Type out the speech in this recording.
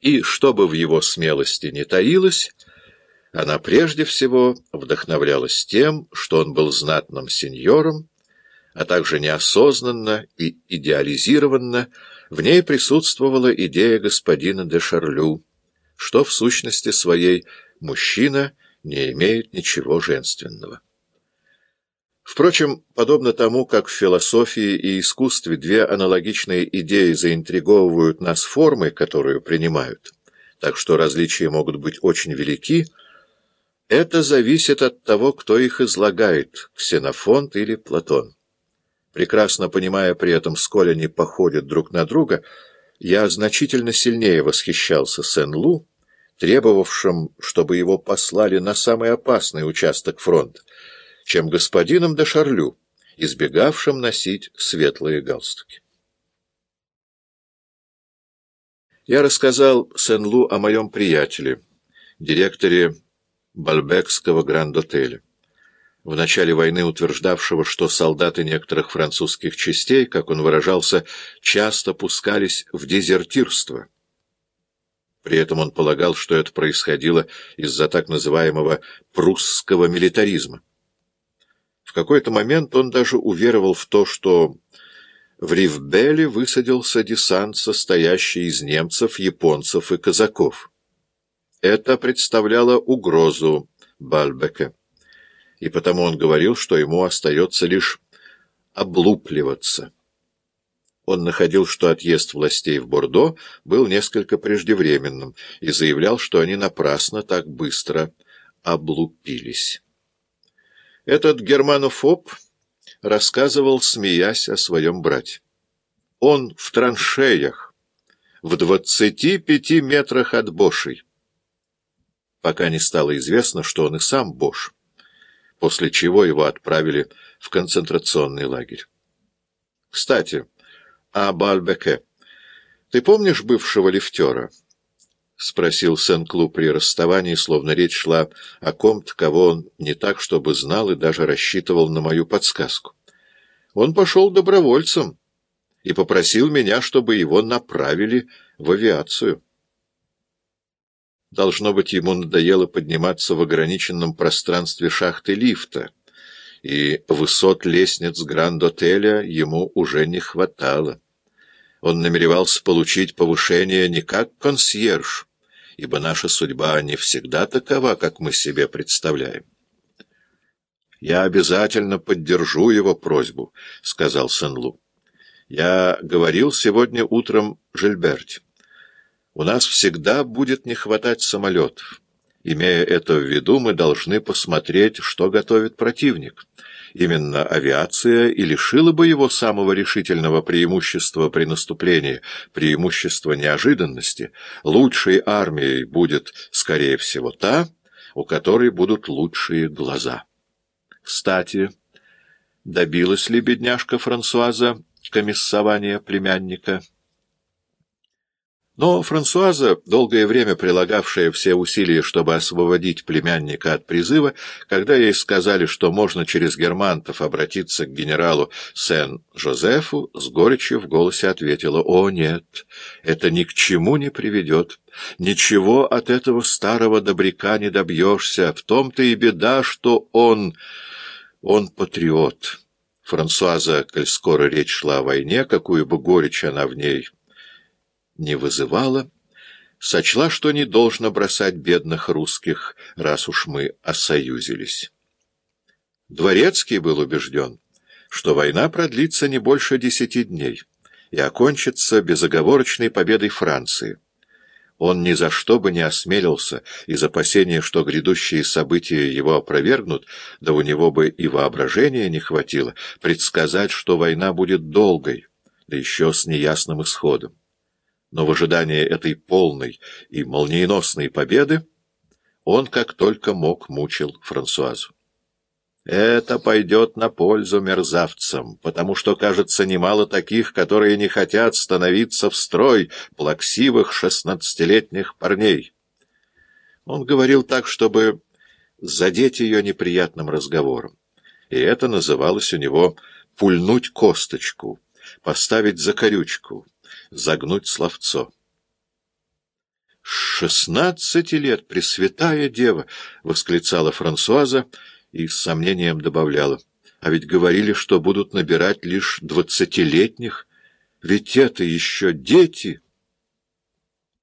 И, чтобы в его смелости не таилось, она прежде всего вдохновлялась тем, что он был знатным сеньором, а также неосознанно и идеализированно в ней присутствовала идея господина де Шарлю, что в сущности своей мужчина не имеет ничего женственного. Впрочем, подобно тому, как в философии и искусстве две аналогичные идеи заинтриговывают нас формой, которую принимают, так что различия могут быть очень велики, это зависит от того, кто их излагает, Ксенофонт или Платон. Прекрасно понимая при этом, сколь они походят друг на друга, я значительно сильнее восхищался Сен-Лу, требовавшим, чтобы его послали на самый опасный участок фронта, чем господином де Шарлю, избегавшим носить светлые галстуки. Я рассказал Сен-Лу о моем приятеле, директоре Бальбекского гранд-отеля, в начале войны утверждавшего, что солдаты некоторых французских частей, как он выражался, часто пускались в дезертирство. При этом он полагал, что это происходило из-за так называемого прусского милитаризма. В какой-то момент он даже уверовал в то, что в Ривбеле высадился десант, состоящий из немцев, японцев и казаков. Это представляло угрозу Бальбека, и потому он говорил, что ему остается лишь облупливаться. Он находил, что отъезд властей в Бордо был несколько преждевременным, и заявлял, что они напрасно так быстро облупились. Этот германофоб рассказывал, смеясь о своем брате. Он в траншеях, в двадцати пяти метрах от Бошей. Пока не стало известно, что он и сам Бош, после чего его отправили в концентрационный лагерь. Кстати, о Бальбеке. Ты помнишь бывшего лифтера? — спросил Сен-Клу при расставании, словно речь шла о ком-то, кого он не так, чтобы знал и даже рассчитывал на мою подсказку. Он пошел добровольцем и попросил меня, чтобы его направили в авиацию. Должно быть, ему надоело подниматься в ограниченном пространстве шахты лифта, и высот лестниц Гранд-отеля ему уже не хватало. Он намеревался получить повышение не как консьерж, ибо наша судьба не всегда такова, как мы себе представляем. «Я обязательно поддержу его просьбу», — сказал Сен-Лу. «Я говорил сегодня утром Жильберте. У нас всегда будет не хватать самолетов. Имея это в виду, мы должны посмотреть, что готовит противник». Именно авиация и лишила бы его самого решительного преимущества при наступлении, преимущества неожиданности. Лучшей армией будет, скорее всего, та, у которой будут лучшие глаза. Кстати, добилась ли бедняжка Франсуаза комиссования племянника? Но Франсуаза, долгое время прилагавшая все усилия, чтобы освободить племянника от призыва, когда ей сказали, что можно через германтов обратиться к генералу Сен-Жозефу, с горечью в голосе ответила, «О, нет, это ни к чему не приведет. Ничего от этого старого добряка не добьешься. В том-то и беда, что он... он патриот». Франсуаза, коль скоро речь шла о войне, какую бы горечь она в ней не вызывала, сочла, что не должно бросать бедных русских, раз уж мы осоюзились. Дворецкий был убежден, что война продлится не больше десяти дней и окончится безоговорочной победой Франции. Он ни за что бы не осмелился, из опасения, что грядущие события его опровергнут, да у него бы и воображения не хватило, предсказать, что война будет долгой, да еще с неясным исходом но в ожидании этой полной и молниеносной победы он как только мог мучил Франсуазу. Это пойдет на пользу мерзавцам, потому что, кажется, немало таких, которые не хотят становиться в строй плаксивых шестнадцатилетних парней. Он говорил так, чтобы задеть ее неприятным разговором, и это называлось у него «пульнуть косточку», «поставить закорючку» загнуть словцо. «Шестнадцати лет, Пресвятая Дева!» — восклицала Франсуаза и с сомнением добавляла. «А ведь говорили, что будут набирать лишь двадцатилетних. Ведь это еще дети!»